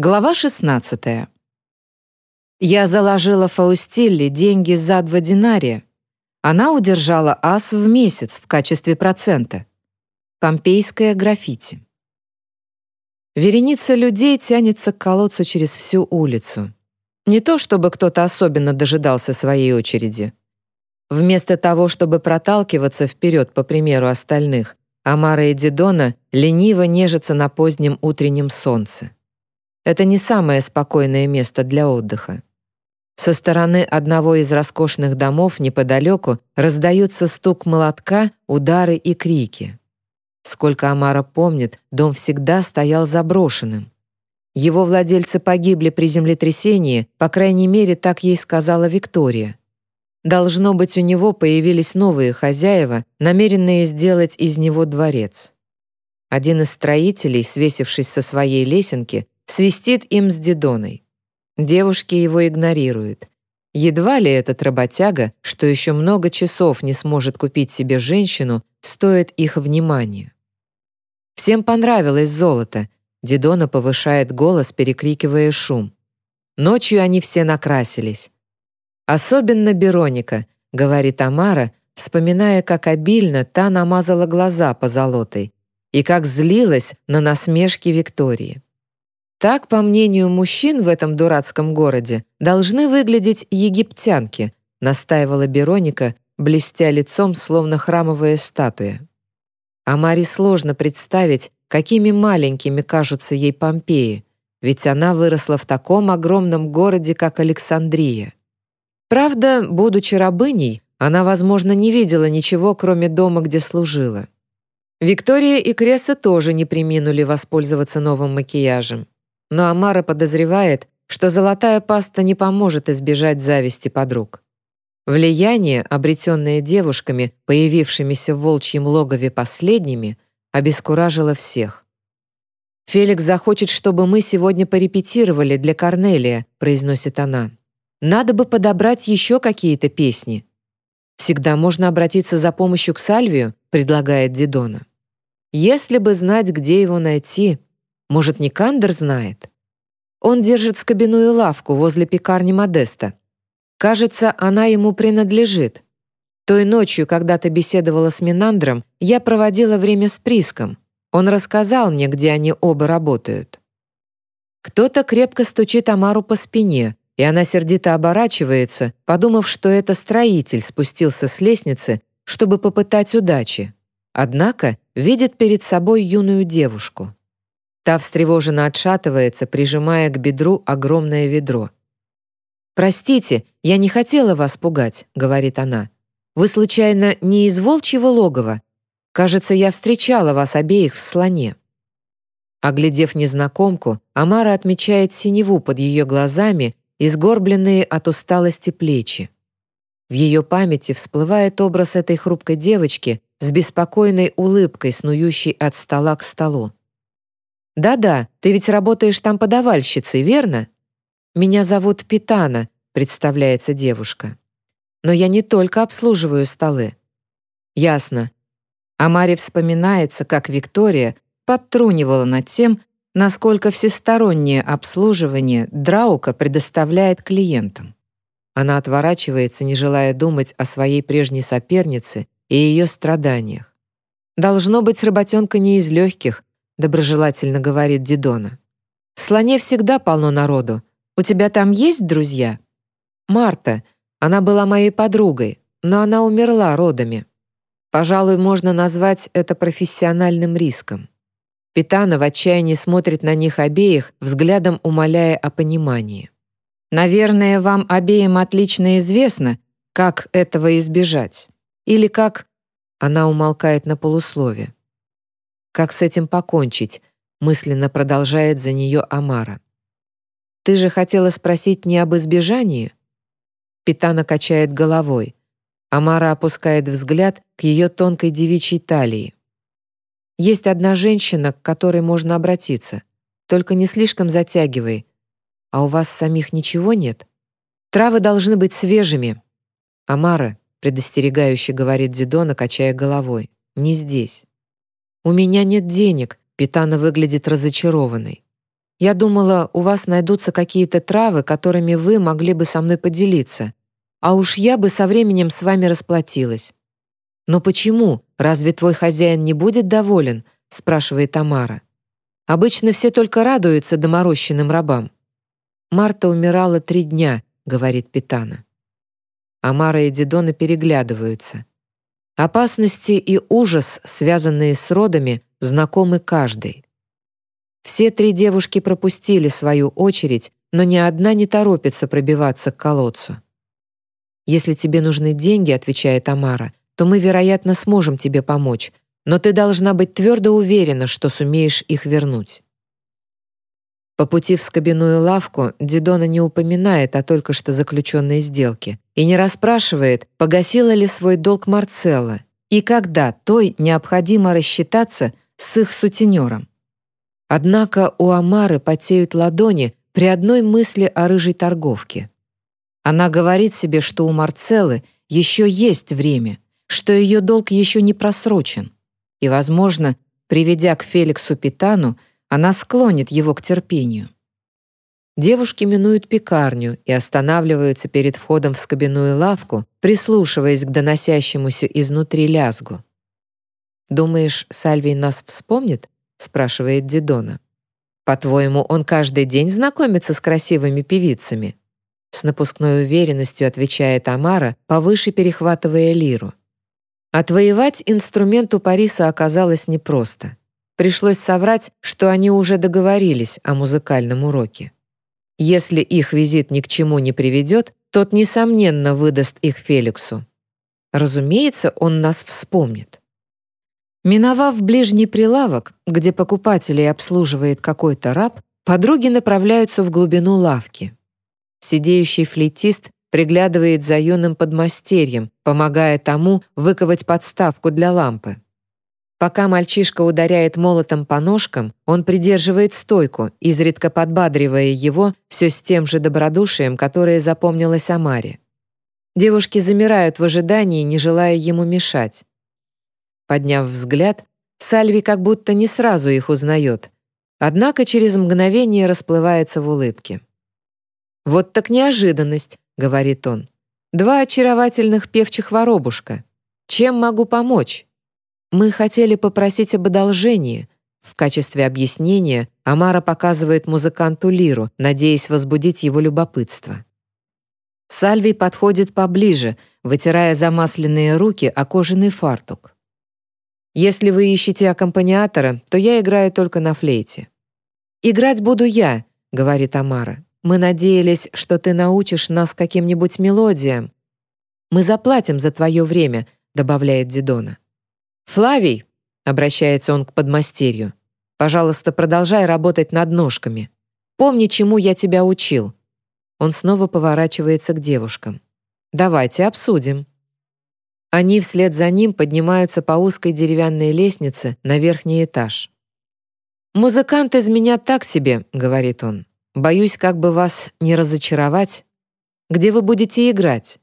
Глава 16. Я заложила Фаустилле деньги за два динария. Она удержала ас в месяц в качестве процента. Помпейское граффити. Вереница людей тянется к колодцу через всю улицу. Не то чтобы кто-то особенно дожидался своей очереди. Вместо того, чтобы проталкиваться вперед по примеру остальных, Амара и Дидона лениво нежатся на позднем утреннем солнце. Это не самое спокойное место для отдыха. Со стороны одного из роскошных домов неподалеку раздаются стук молотка, удары и крики. Сколько Амара помнит, дом всегда стоял заброшенным. Его владельцы погибли при землетрясении, по крайней мере, так ей сказала Виктория. Должно быть, у него появились новые хозяева, намеренные сделать из него дворец. Один из строителей, свесившись со своей лесенки, свистит им с Дидоной. Девушки его игнорируют. Едва ли этот работяга, что еще много часов не сможет купить себе женщину, стоит их внимания. Всем понравилось золото. Дидона повышает голос, перекрикивая шум. Ночью они все накрасились. Особенно Бероника, говорит Тамара, вспоминая, как обильно та намазала глаза позолотой и как злилась на насмешки Виктории. Так, по мнению мужчин в этом дурацком городе, должны выглядеть египтянки, настаивала Бероника, блестя лицом, словно храмовая статуя. А Маре сложно представить, какими маленькими кажутся ей Помпеи, ведь она выросла в таком огромном городе, как Александрия. Правда, будучи рабыней, она, возможно, не видела ничего, кроме дома, где служила. Виктория и Кресса тоже не приминули воспользоваться новым макияжем. Но Амара подозревает, что золотая паста не поможет избежать зависти подруг. Влияние, обретенное девушками, появившимися в волчьем логове последними, обескуражило всех. «Феликс захочет, чтобы мы сегодня порепетировали для Корнелия», произносит она. «Надо бы подобрать еще какие-то песни». «Всегда можно обратиться за помощью к Сальвию», предлагает Дидона. «Если бы знать, где его найти, может, Никандер знает? Он держит скобяную лавку возле пекарни Модеста. Кажется, она ему принадлежит. Той ночью, когда ты беседовала с Минандром, я проводила время с Приском. Он рассказал мне, где они оба работают. Кто-то крепко стучит Амару по спине, и она сердито оборачивается, подумав, что это строитель спустился с лестницы, чтобы попытать удачи. Однако видит перед собой юную девушку. Та встревоженно отшатывается, прижимая к бедру огромное ведро. «Простите, я не хотела вас пугать», — говорит она. «Вы, случайно, не из волчьего логова? Кажется, я встречала вас обеих в слоне». Оглядев незнакомку, Амара отмечает синеву под ее глазами и сгорбленные от усталости плечи. В ее памяти всплывает образ этой хрупкой девочки с беспокойной улыбкой, снующей от стола к столу. «Да-да, ты ведь работаешь там подавальщицей, верно?» «Меня зовут Питана», — представляется девушка. «Но я не только обслуживаю столы». «Ясно». А Маре вспоминается, как Виктория подтрунивала над тем, насколько всестороннее обслуживание Драука предоставляет клиентам. Она отворачивается, не желая думать о своей прежней сопернице и ее страданиях. Должно быть, работенка не из легких, доброжелательно говорит Дидона. В слоне всегда полно народу. У тебя там есть друзья? Марта. Она была моей подругой, но она умерла родами. Пожалуй, можно назвать это профессиональным риском. Питана в отчаянии смотрит на них обеих, взглядом умоляя о понимании. Наверное, вам обеим отлично известно, как этого избежать. Или как... Она умолкает на полуслове. Как с этим покончить? Мысленно продолжает за нее Амара. Ты же хотела спросить не об избежании? Питана качает головой. Амара опускает взгляд к ее тонкой девичьей талии. Есть одна женщина, к которой можно обратиться. Только не слишком затягивай. А у вас самих ничего нет? Травы должны быть свежими. Амара, предостерегающе говорит Зидона, качая головой. Не здесь. «У меня нет денег», — Питана выглядит разочарованной. Я думала, у вас найдутся какие-то травы, которыми вы могли бы со мной поделиться. А уж я бы со временем с вами расплатилась». «Но почему? Разве твой хозяин не будет доволен?» — спрашивает Тамара. «Обычно все только радуются доморощенным рабам». «Марта умирала три дня», — говорит Питана. Амара и Дидона переглядываются. Опасности и ужас, связанные с родами, знакомы каждой. Все три девушки пропустили свою очередь, но ни одна не торопится пробиваться к колодцу. «Если тебе нужны деньги», — отвечает Амара, «то мы, вероятно, сможем тебе помочь, но ты должна быть твердо уверена, что сумеешь их вернуть». По пути в скобяную лавку Дидона не упоминает о только что заключенной сделке и не расспрашивает, погасила ли свой долг Марцелла и когда той необходимо рассчитаться с их сутенером. Однако у Амары потеют ладони при одной мысли о рыжей торговке. Она говорит себе, что у Марцеллы еще есть время, что ее долг еще не просрочен. И, возможно, приведя к Феликсу Питану, она склонит его к терпению. Девушки минуют пекарню и останавливаются перед входом в скобяную лавку, прислушиваясь к доносящемуся изнутри лязгу. «Думаешь, Сальвий нас вспомнит?» — спрашивает Дидона. «По-твоему, он каждый день знакомится с красивыми певицами?» С напускной уверенностью отвечает Амара, повыше перехватывая лиру. Отвоевать инструмент у Париса оказалось непросто. Пришлось соврать, что они уже договорились о музыкальном уроке. Если их визит ни к чему не приведет, тот, несомненно, выдаст их Феликсу. Разумеется, он нас вспомнит. Миновав ближний прилавок, где покупателей обслуживает какой-то раб, подруги направляются в глубину лавки. Сидеющий флейтист приглядывает за юным подмастерьем, помогая тому выковать подставку для лампы. Пока мальчишка ударяет молотом по ножкам, он придерживает стойку, изредка подбадривая его все с тем же добродушием, которое запомнилось Амаре. Девушки замирают в ожидании, не желая ему мешать. Подняв взгляд, Сальви как будто не сразу их узнает, однако через мгновение расплывается в улыбке. «Вот так неожиданность», — говорит он. «Два очаровательных певчих воробушка. Чем могу помочь?» Мы хотели попросить об одолжении. В качестве объяснения Амара показывает музыканту лиру, надеясь возбудить его любопытство. Сальвий подходит поближе, вытирая замасленные руки о кожаный фартук. «Если вы ищете аккомпаниатора, то я играю только на флейте». «Играть буду я», — говорит Амара. «Мы надеялись, что ты научишь нас каким-нибудь мелодиям». «Мы заплатим за твое время», — добавляет Дидона. «Флавий», — обращается он к подмастерью, «пожалуйста, продолжай работать над ножками. Помни, чему я тебя учил». Он снова поворачивается к девушкам. «Давайте обсудим». Они вслед за ним поднимаются по узкой деревянной лестнице на верхний этаж. «Музыкант из меня так себе», — говорит он. «Боюсь, как бы вас не разочаровать. Где вы будете играть?»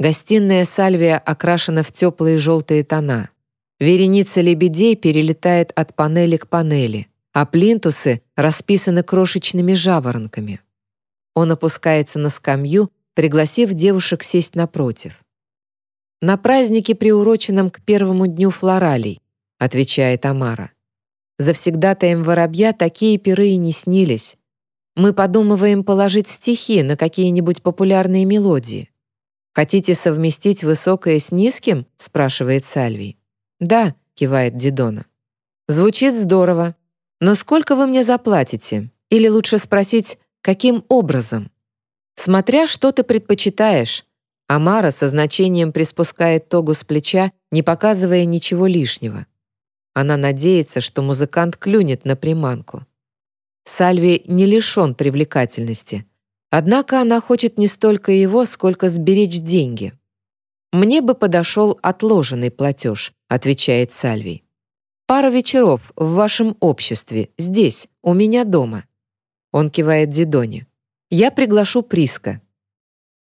Гостиная Сальвия окрашена в теплые желтые тона. Вереница лебедей перелетает от панели к панели, а плинтусы расписаны крошечными жаворонками. Он опускается на скамью, пригласив девушек сесть напротив. «На празднике, приуроченном к первому дню флоралей», — отвечает Амара. «Завсегдатаем воробья такие пиры и не снились. Мы подумываем положить стихи на какие-нибудь популярные мелодии. «Хотите совместить высокое с низким?» — спрашивает Сальвий. «Да», — кивает Дидона. «Звучит здорово. Но сколько вы мне заплатите? Или лучше спросить, каким образом?» «Смотря что ты предпочитаешь». Амара со значением приспускает тогу с плеча, не показывая ничего лишнего. Она надеется, что музыкант клюнет на приманку. Сальви не лишен привлекательности. Однако она хочет не столько его, сколько сберечь деньги. «Мне бы подошел отложенный платеж», — отвечает Сальвий. «Пара вечеров в вашем обществе, здесь, у меня дома». Он кивает Дидоне. «Я приглашу Приска».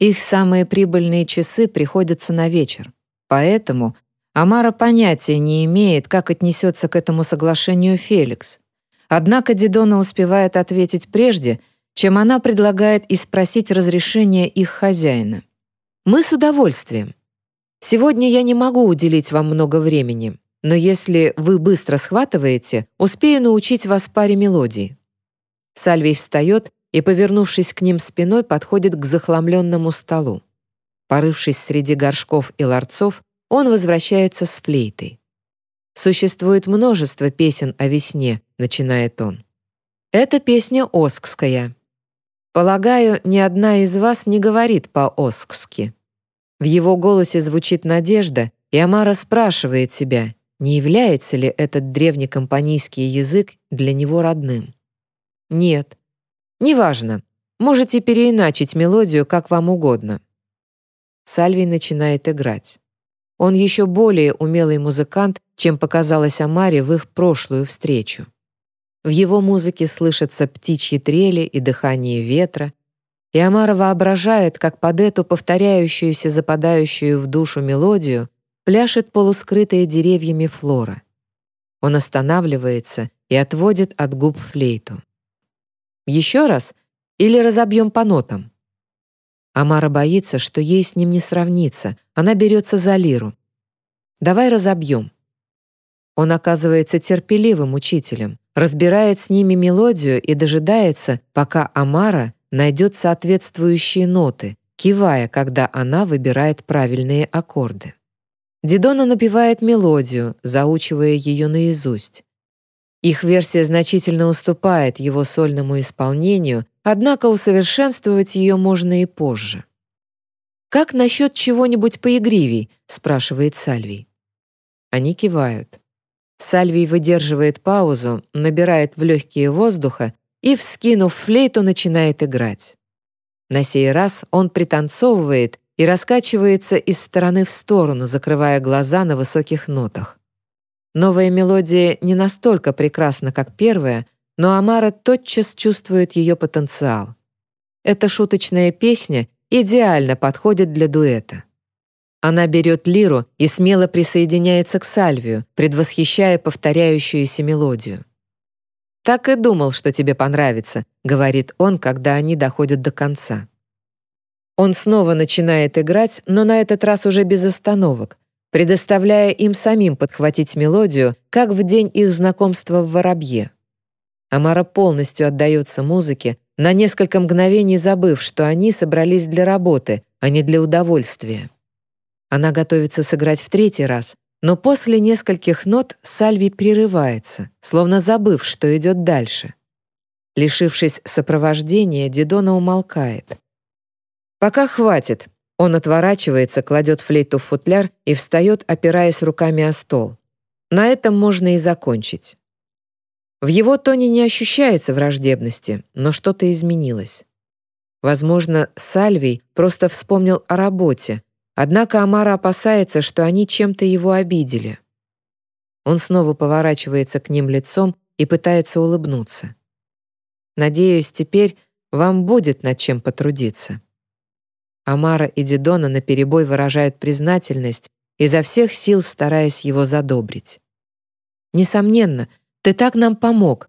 Их самые прибыльные часы приходятся на вечер. Поэтому Амара понятия не имеет, как отнесется к этому соглашению Феликс. Однако Дидона успевает ответить прежде, чем она предлагает и спросить разрешения их хозяина. «Мы с удовольствием. Сегодня я не могу уделить вам много времени, но если вы быстро схватываете, успею научить вас паре мелодий». Сальвий встает и, повернувшись к ним спиной, подходит к захламленному столу. Порывшись среди горшков и ларцов, он возвращается с флейтой. «Существует множество песен о весне», — начинает он. «Это песня оскская. Полагаю, ни одна из вас не говорит по-оскски». В его голосе звучит надежда, и Амара спрашивает себя, не является ли этот древнекомпанийский язык для него родным. Нет. Неважно. Можете переиначить мелодию, как вам угодно. Сальвий начинает играть. Он еще более умелый музыкант, чем показалось Амаре в их прошлую встречу. В его музыке слышатся птичьи трели и дыхание ветра, и Амара воображает, как под эту повторяющуюся, западающую в душу мелодию пляшет полускрытая деревьями флора. Он останавливается и отводит от губ флейту. «Еще раз? Или разобьем по нотам?» Амара боится, что ей с ним не сравнится. Она берется за лиру. «Давай разобьем». Он оказывается терпеливым учителем, разбирает с ними мелодию и дожидается, пока Амара найдет соответствующие ноты, кивая, когда она выбирает правильные аккорды. Дидона напевает мелодию, заучивая ее наизусть. Их версия значительно уступает его сольному исполнению, однако усовершенствовать ее можно и позже. «Как насчет чего-нибудь поигривей?» — спрашивает Сальвий. Они кивают. Сальвий выдерживает паузу, набирает в легкие воздуха и, вскинув флейту, начинает играть. На сей раз он пританцовывает и раскачивается из стороны в сторону, закрывая глаза на высоких нотах. Новая мелодия не настолько прекрасна, как первая, но Амара тотчас чувствует ее потенциал. Эта шуточная песня идеально подходит для дуэта. Она берет лиру и смело присоединяется к Сальвию, предвосхищая повторяющуюся мелодию. «Так и думал, что тебе понравится», — говорит он, когда они доходят до конца. Он снова начинает играть, но на этот раз уже без остановок, предоставляя им самим подхватить мелодию, как в день их знакомства в Воробье. Амара полностью отдается музыке, на несколько мгновений забыв, что они собрались для работы, а не для удовольствия. Она готовится сыграть в третий раз, но после нескольких нот Сальви прерывается, словно забыв, что идет дальше. Лишившись сопровождения, Дидона умолкает. «Пока хватит». Он отворачивается, кладет флейту в футляр и встает, опираясь руками о стол. На этом можно и закончить. В его тоне не ощущается враждебности, но что-то изменилось. Возможно, Сальвий просто вспомнил о работе, Однако Амара опасается, что они чем-то его обидели. Он снова поворачивается к ним лицом и пытается улыбнуться. «Надеюсь, теперь вам будет над чем потрудиться». Амара и Дидона наперебой выражают признательность, изо всех сил стараясь его задобрить. «Несомненно, ты так нам помог.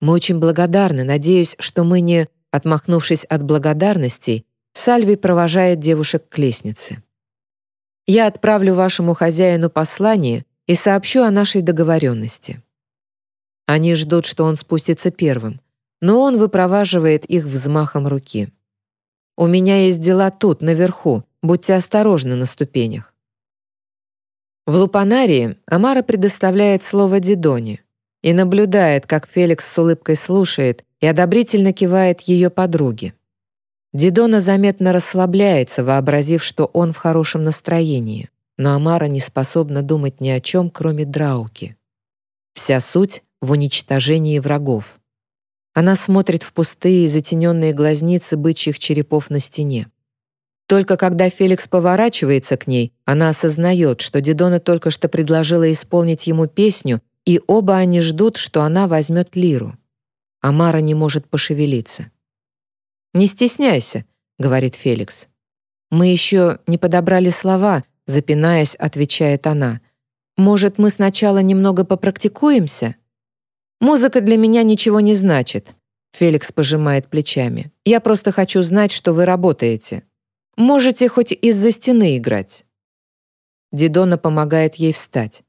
Мы очень благодарны, надеюсь, что мы не...» Отмахнувшись от благодарностей, Сальви провожает девушек к лестнице. Я отправлю вашему хозяину послание и сообщу о нашей договоренности». Они ждут, что он спустится первым, но он выпроваживает их взмахом руки. «У меня есть дела тут, наверху, будьте осторожны на ступенях». В Лупанарии Амара предоставляет слово Дидоне и наблюдает, как Феликс с улыбкой слушает и одобрительно кивает ее подруге. Дидона заметно расслабляется, вообразив, что он в хорошем настроении, но Амара не способна думать ни о чем, кроме Драуки. Вся суть в уничтожении врагов. Она смотрит в пустые, затененные глазницы бычьих черепов на стене. Только когда Феликс поворачивается к ней, она осознает, что Дидона только что предложила исполнить ему песню, и оба они ждут, что она возьмет лиру. Амара не может пошевелиться. «Не стесняйся», — говорит Феликс. «Мы еще не подобрали слова», — запинаясь, отвечает она. «Может, мы сначала немного попрактикуемся?» Музыка для меня ничего не значит. Феликс пожимает плечами. Я просто хочу знать, что вы работаете. Можете хоть из-за стены играть. Дидона помогает ей встать.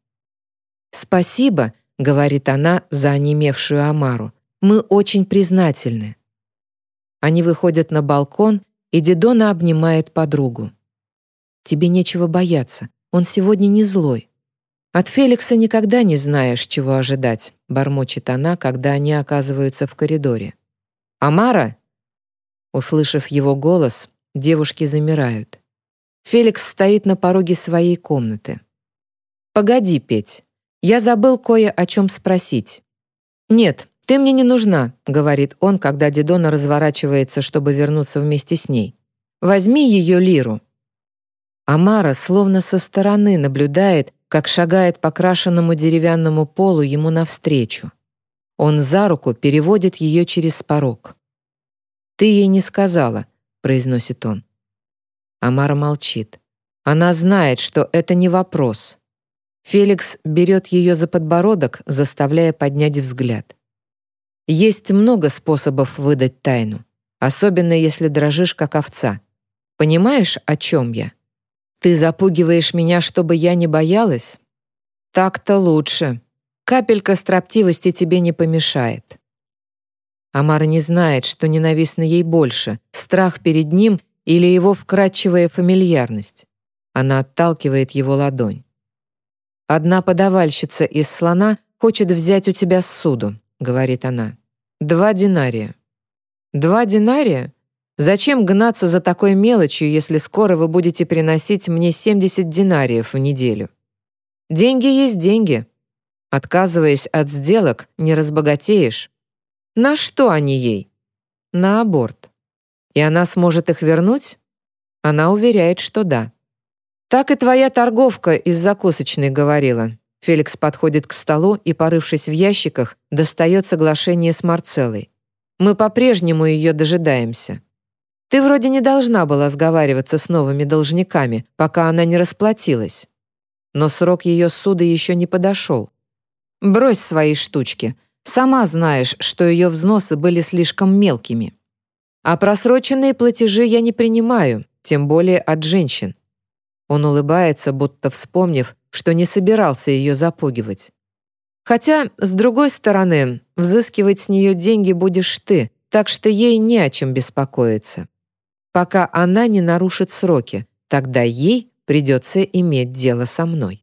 «Спасибо», — говорит она за онемевшую Амару. «Мы очень признательны». Они выходят на балкон, и Дидона обнимает подругу. «Тебе нечего бояться, он сегодня не злой». «От Феликса никогда не знаешь, чего ожидать», — бормочет она, когда они оказываются в коридоре. «Амара?» Услышав его голос, девушки замирают. Феликс стоит на пороге своей комнаты. «Погоди, Петь, я забыл кое о чем спросить». «Нет, ты мне не нужна», — говорит он, когда Дидона разворачивается, чтобы вернуться вместе с ней. «Возьми ее лиру». Амара словно со стороны наблюдает, как шагает по крашенному деревянному полу ему навстречу. Он за руку переводит ее через порог. «Ты ей не сказала», — произносит он. Амара молчит. Она знает, что это не вопрос. Феликс берет ее за подбородок, заставляя поднять взгляд. Есть много способов выдать тайну, особенно если дрожишь, как овца. Понимаешь, о чем я? Ты запугиваешь меня, чтобы я не боялась? Так-то лучше. Капелька строптивости тебе не помешает. Амара не знает, что ненавистно ей больше — страх перед ним или его вкрадчивая фамильярность. Она отталкивает его ладонь. «Одна подавальщица из слона хочет взять у тебя суду», — говорит она. «Два динария». «Два динария? Зачем гнаться за такой мелочью, если скоро вы будете приносить мне 70 динариев в неделю? Деньги есть деньги. Отказываясь от сделок, не разбогатеешь. На что они ей? На аборт. И она сможет их вернуть? Она уверяет, что да. Так и твоя торговка из закусочной говорила. Феликс подходит к столу и, порывшись в ящиках, достает соглашение с Марцеллой. Мы по-прежнему ее дожидаемся. Ты вроде не должна была сговариваться с новыми должниками, пока она не расплатилась. Но срок ее суда еще не подошел. Брось свои штучки. Сама знаешь, что ее взносы были слишком мелкими. А просроченные платежи я не принимаю, тем более от женщин. Он улыбается, будто вспомнив, что не собирался ее запугивать. Хотя, с другой стороны, взыскивать с нее деньги будешь ты, так что ей не о чем беспокоиться пока она не нарушит сроки, тогда ей придется иметь дело со мной.